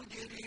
الْمُجْرِمِينَ